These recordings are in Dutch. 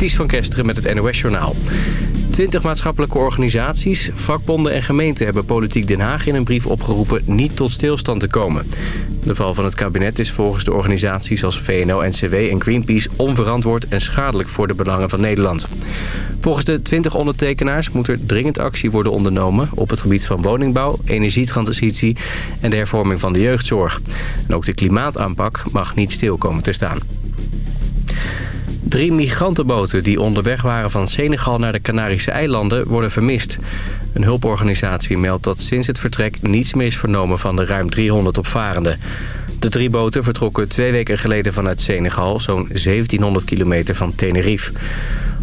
Ties van Kesteren met het NOS-journaal. Twintig maatschappelijke organisaties, vakbonden en gemeenten... hebben Politiek Den Haag in een brief opgeroepen niet tot stilstand te komen. De val van het kabinet is volgens de organisaties als VNO-NCW en Greenpeace... onverantwoord en schadelijk voor de belangen van Nederland. Volgens de 20 ondertekenaars moet er dringend actie worden ondernomen... op het gebied van woningbouw, energietransitie en de hervorming van de jeugdzorg. En ook de klimaataanpak mag niet stil komen te staan. Drie migrantenboten die onderweg waren van Senegal naar de Canarische eilanden worden vermist. Een hulporganisatie meldt dat sinds het vertrek niets meer is vernomen van de ruim 300 opvarenden. De drie boten vertrokken twee weken geleden vanuit Senegal, zo'n 1700 kilometer van Tenerife.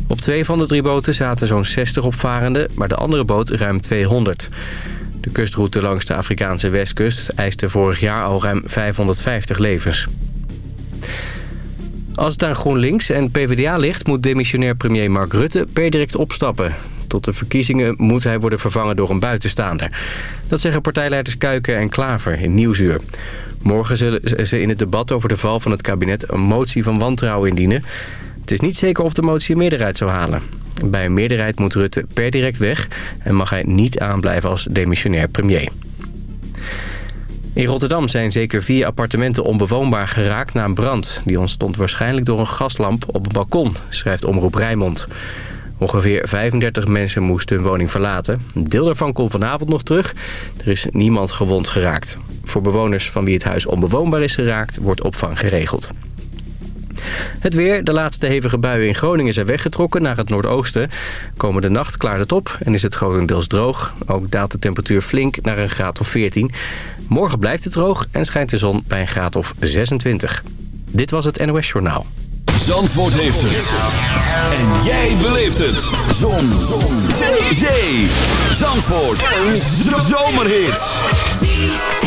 Op twee van de drie boten zaten zo'n 60 opvarenden, maar de andere boot ruim 200. De kustroute langs de Afrikaanse westkust eiste vorig jaar al ruim 550 levens. Als het aan GroenLinks en PvdA ligt... moet demissionair premier Mark Rutte per direct opstappen. Tot de verkiezingen moet hij worden vervangen door een buitenstaander. Dat zeggen partijleiders Kuiken en Klaver in Nieuwsuur. Morgen zullen ze in het debat over de val van het kabinet... een motie van wantrouwen indienen. Het is niet zeker of de motie een meerderheid zou halen. Bij een meerderheid moet Rutte per direct weg... en mag hij niet aanblijven als demissionair premier. In Rotterdam zijn zeker vier appartementen onbewoonbaar geraakt na een brand. Die ontstond waarschijnlijk door een gaslamp op een balkon, schrijft Omroep Rijnmond. Ongeveer 35 mensen moesten hun woning verlaten. Een deel daarvan komt vanavond nog terug. Er is niemand gewond geraakt. Voor bewoners van wie het huis onbewoonbaar is geraakt, wordt opvang geregeld. Het weer. De laatste hevige buien in Groningen zijn weggetrokken naar het noordoosten. Komende nacht klaart het op en is het grotendeels droog. Ook daalt de temperatuur flink naar een graad of 14. Morgen blijft het droog en schijnt de zon bij een graad of 26. Dit was het NOS Journaal. Zandvoort heeft het. En jij beleeft het. Zon. zon. Zee. Zandvoort. Een zomerhit.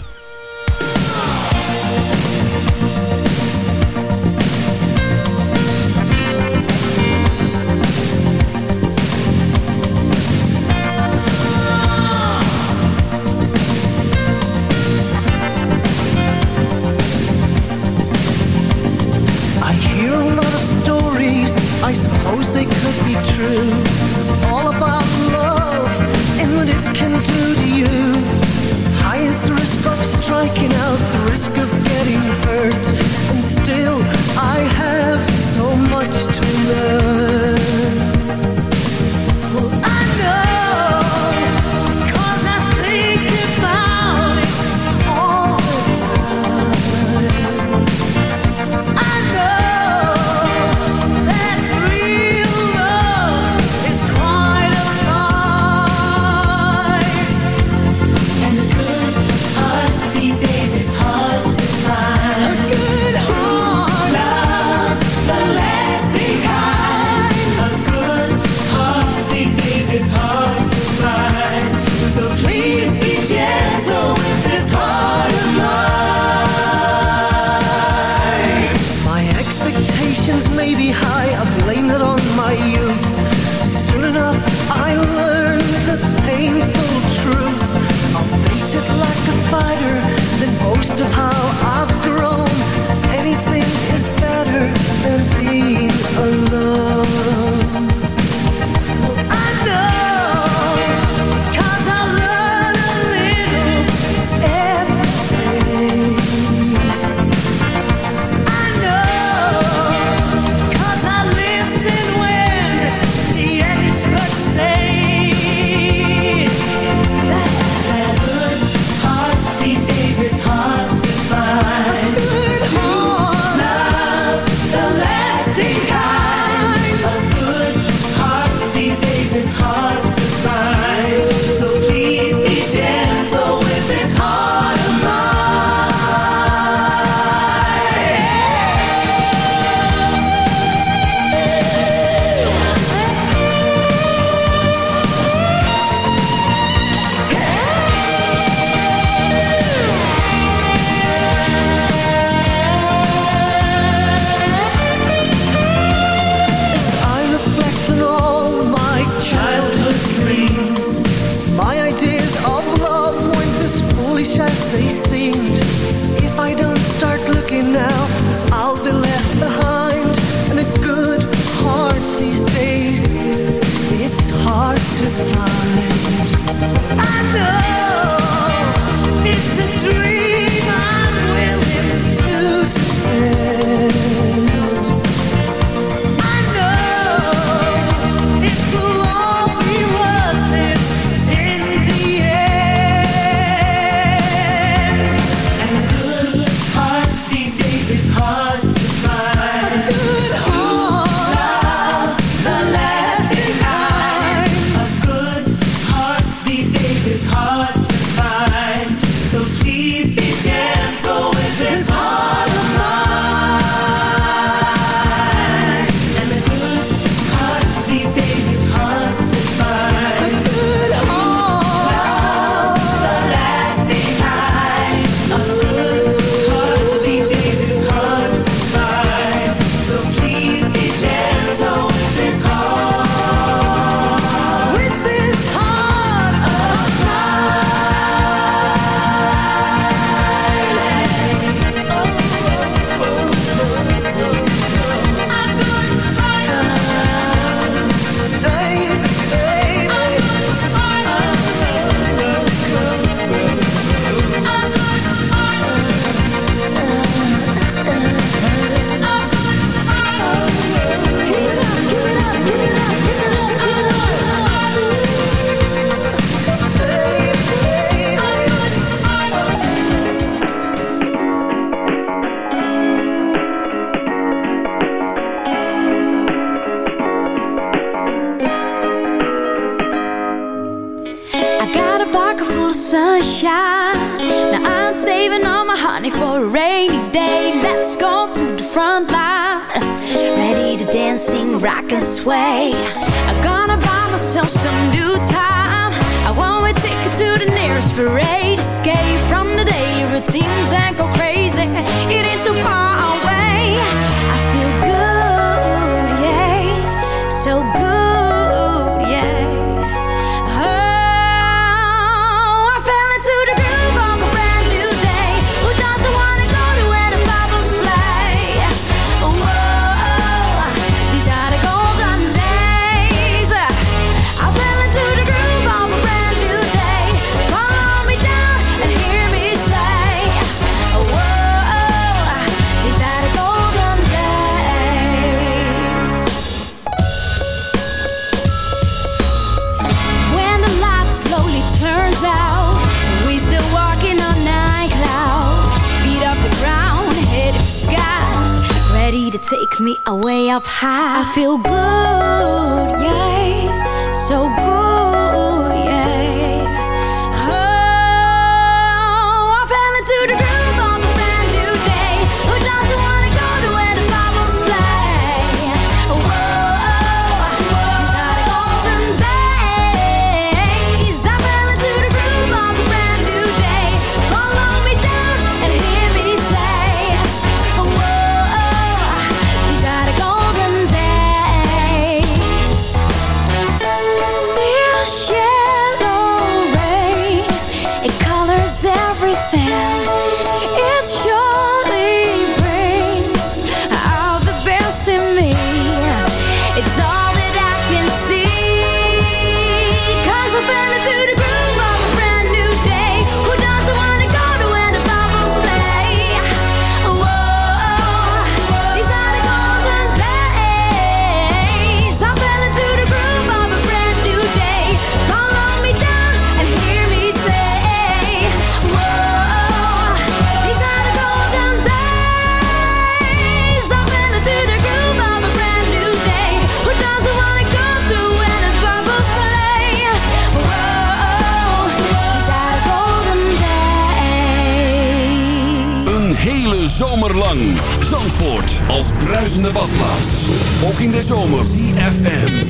zomerlang. Zandvoort als bruisende badplaats. Ook in de zomer. CFM.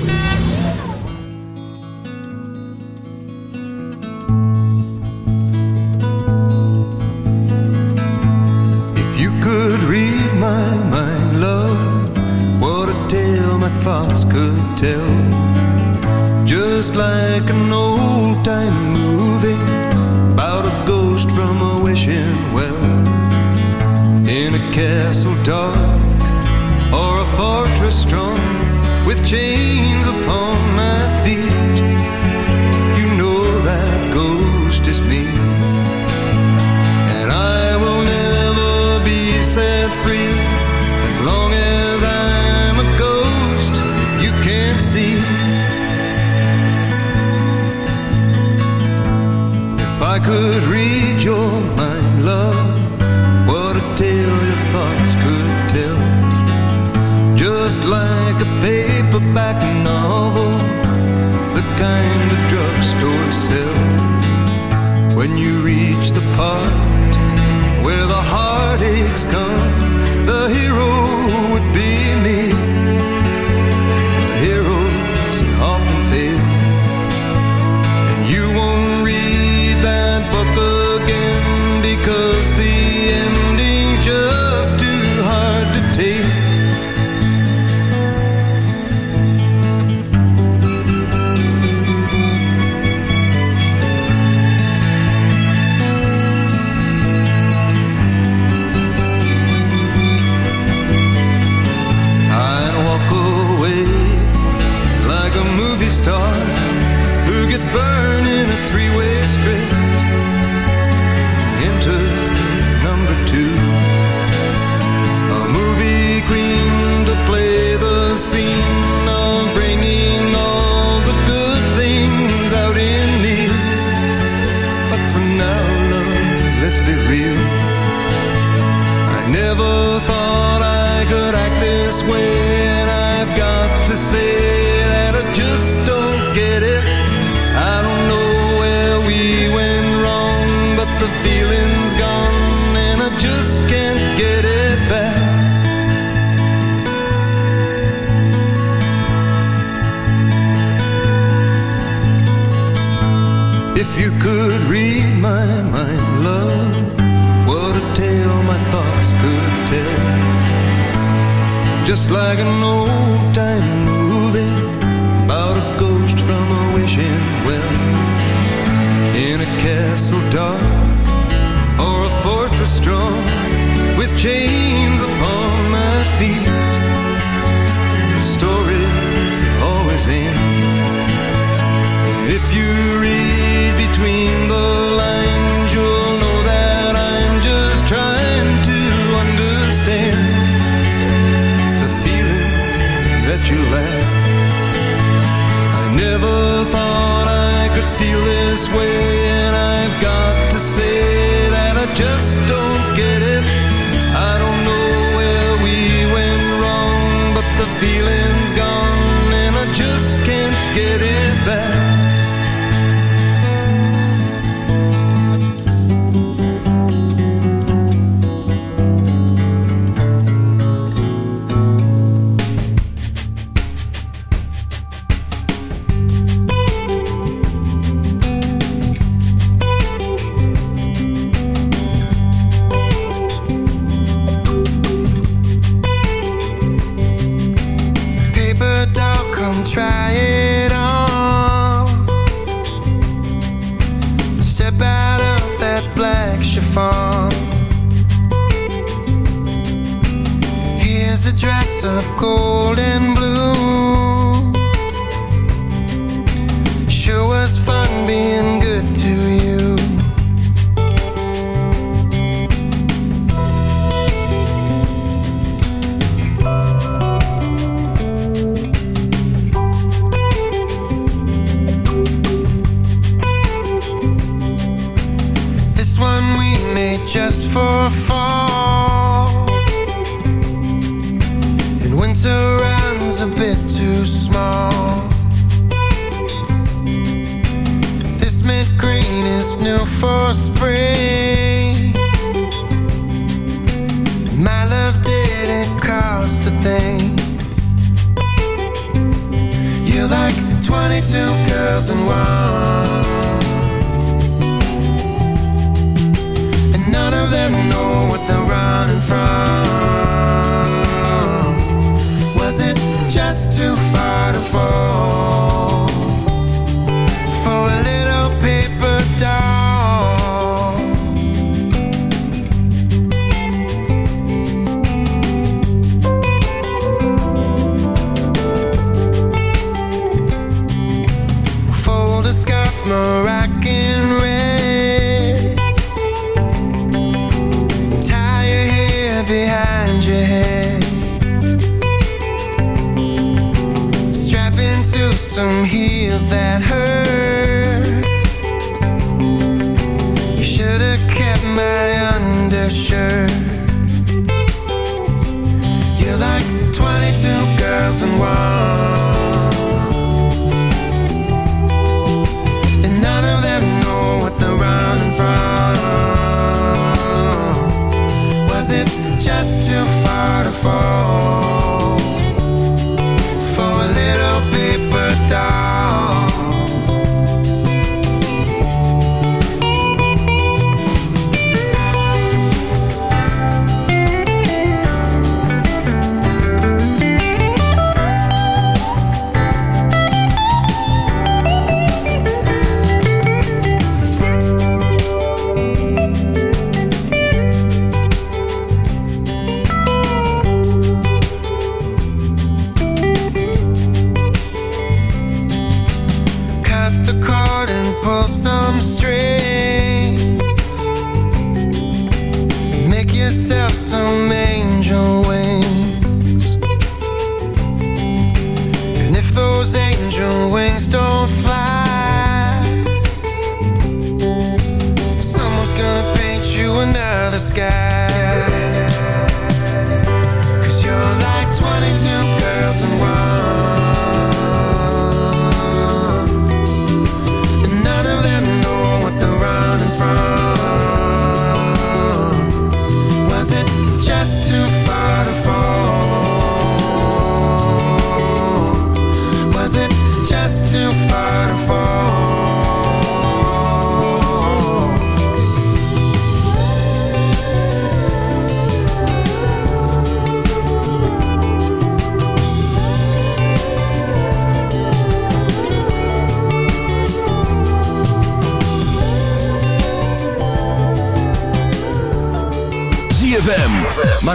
If you could read my mind, love. What a tale my thoughts could tell. Get it back.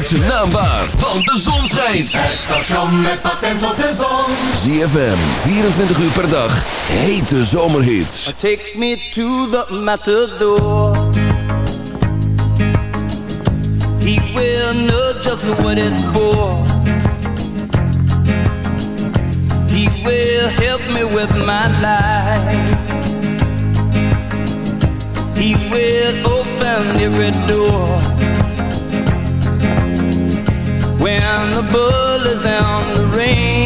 Maak zijn naam waar, want de zon schijnt. Het station met patent op de zon. ZFM, 24 uur per dag. Hete zomerhits. Take me to the matador. He will know just what it's for. He will help me with my life. He will open every door. When the bull is on the ring.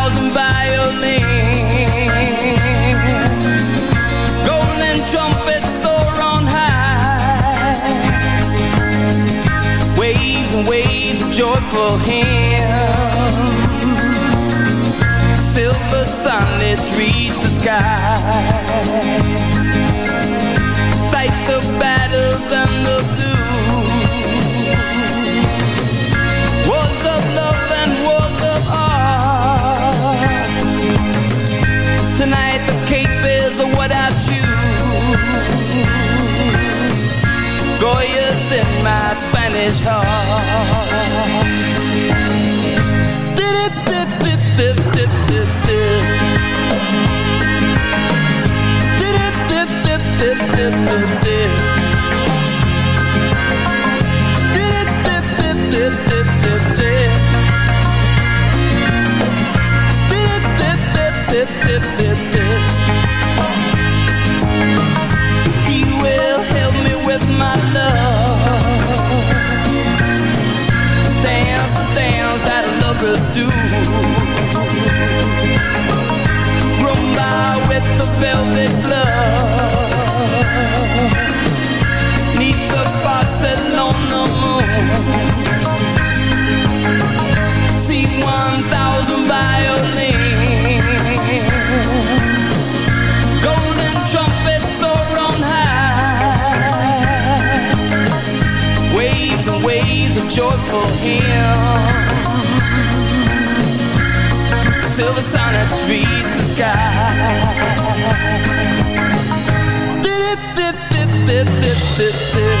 and waves of joyful hymns. Silver sunlets reach the sky. Spanish heart. joyful hymn. Silver sonnets reach the sky. Did it, did, did, did, did.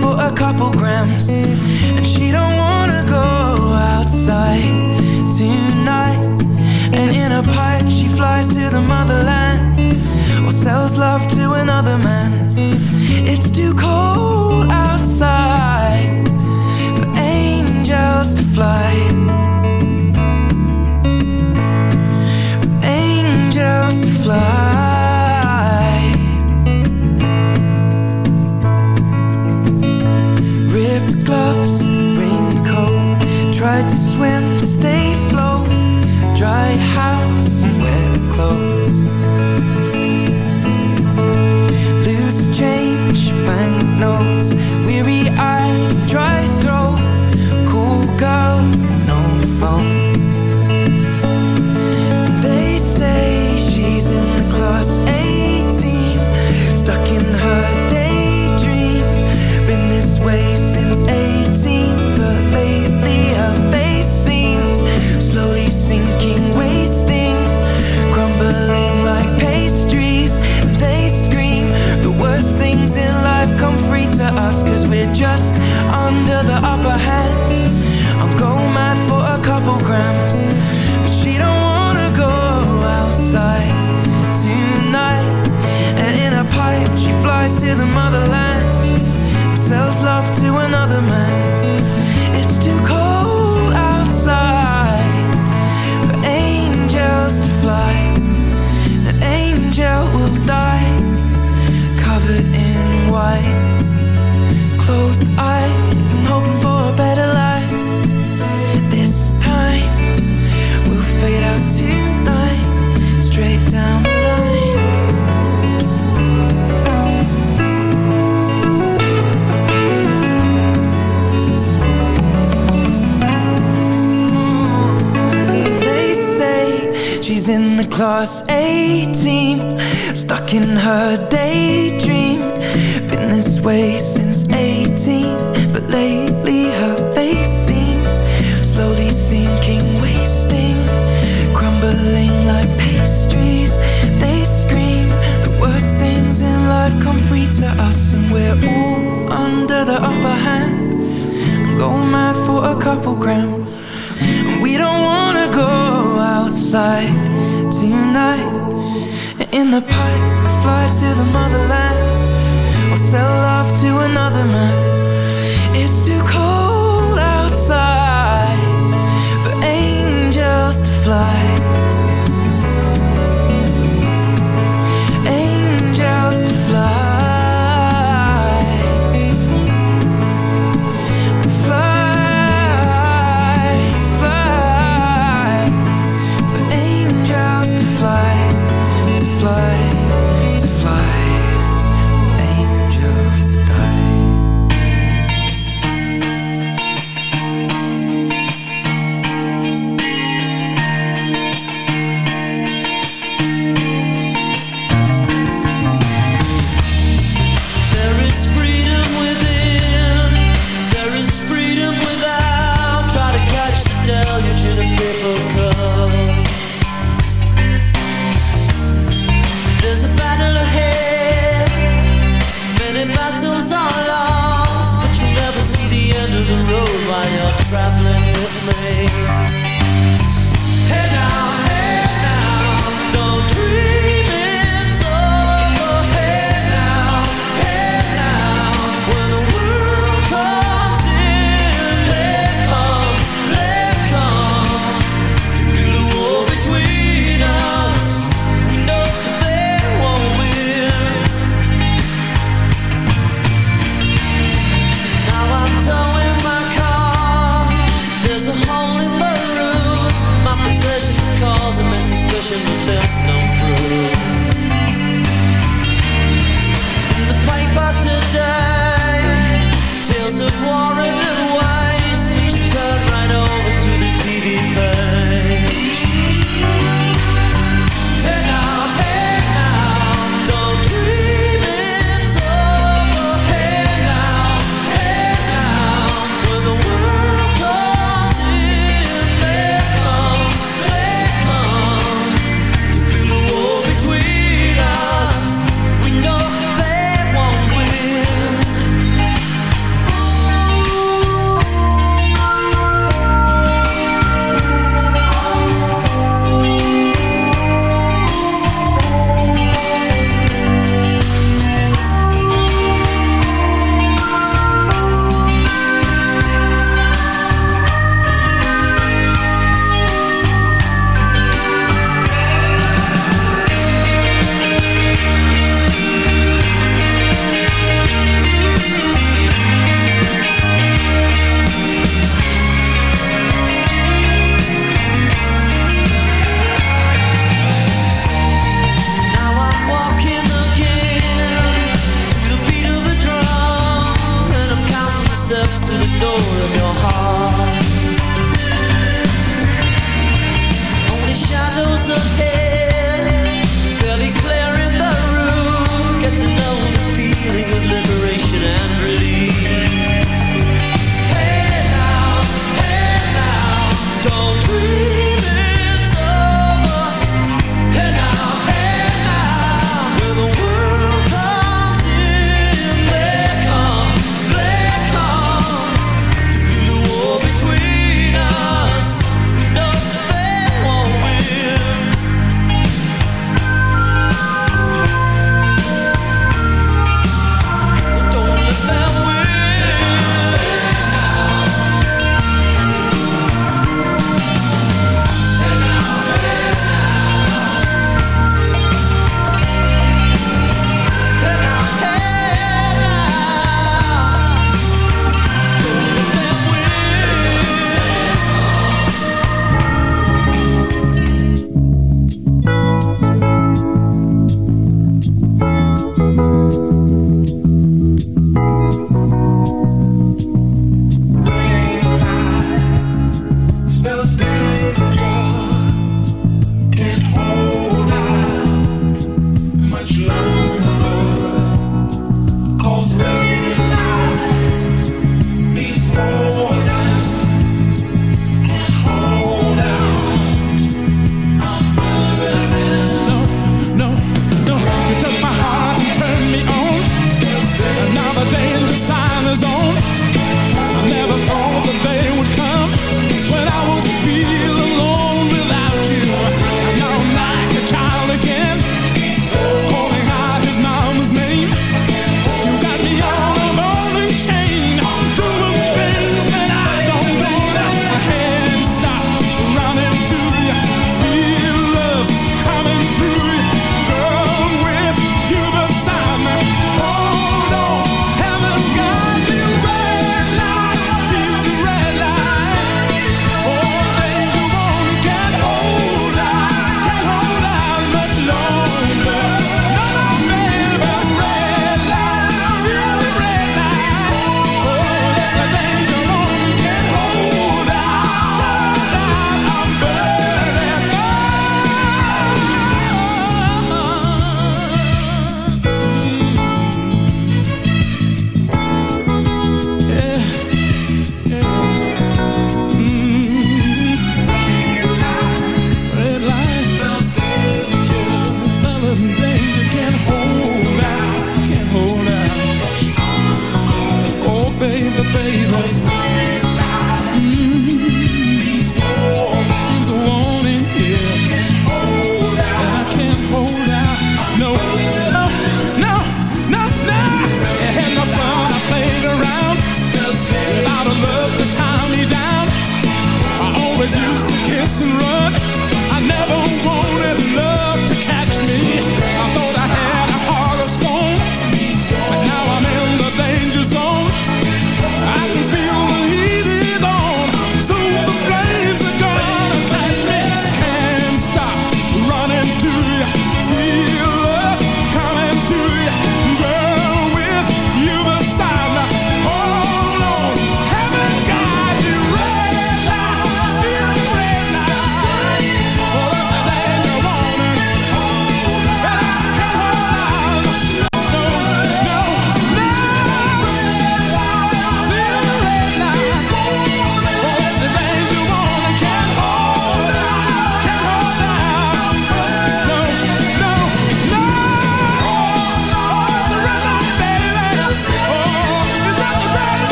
for a couple grams. And she don't wanna go outside tonight. And in a pipe she flies to the motherland. Or sells love to another man. It's too cold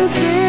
the dream.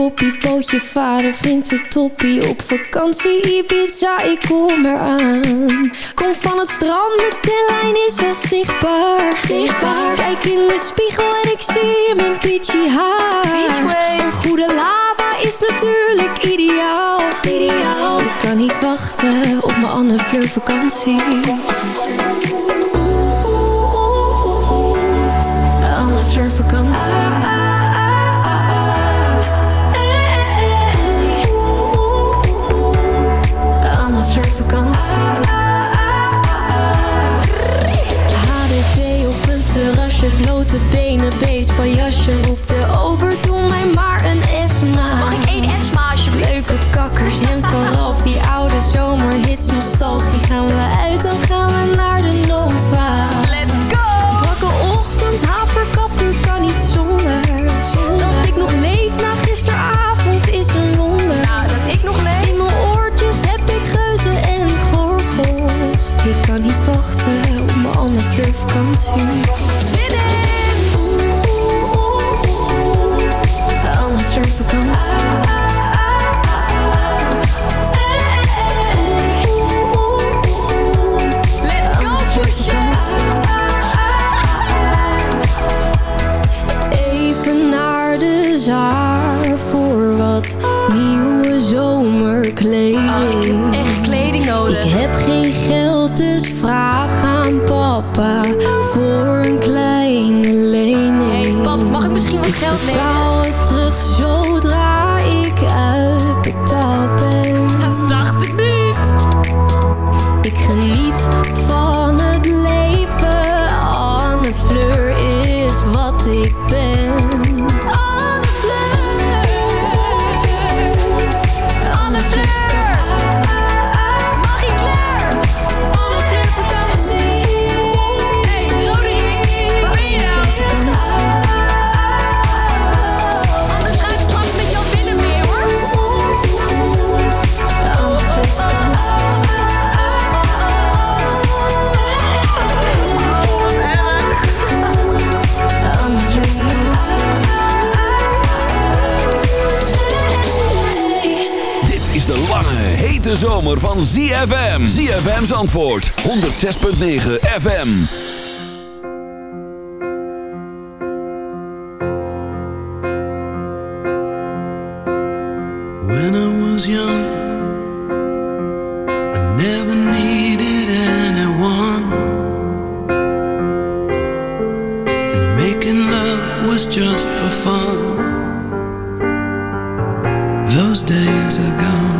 koppie, pootje vader vindt het toppie. Op vakantie Ibiza, ik kom eraan. Kom van het strand, met de lijn is al zichtbaar. zichtbaar. Kijk in de spiegel en ik zie mijn peachy haar. Een goede lava is natuurlijk ideaal. ideaal. Ik kan niet wachten op mijn Anne Fleur vakantie. Grote benen, baseball jasje op de ober, doe mij maar ZFM Zandvoort 106.9 FM When I was young I never needed anyone. And making love was just for fun. Those days are gone.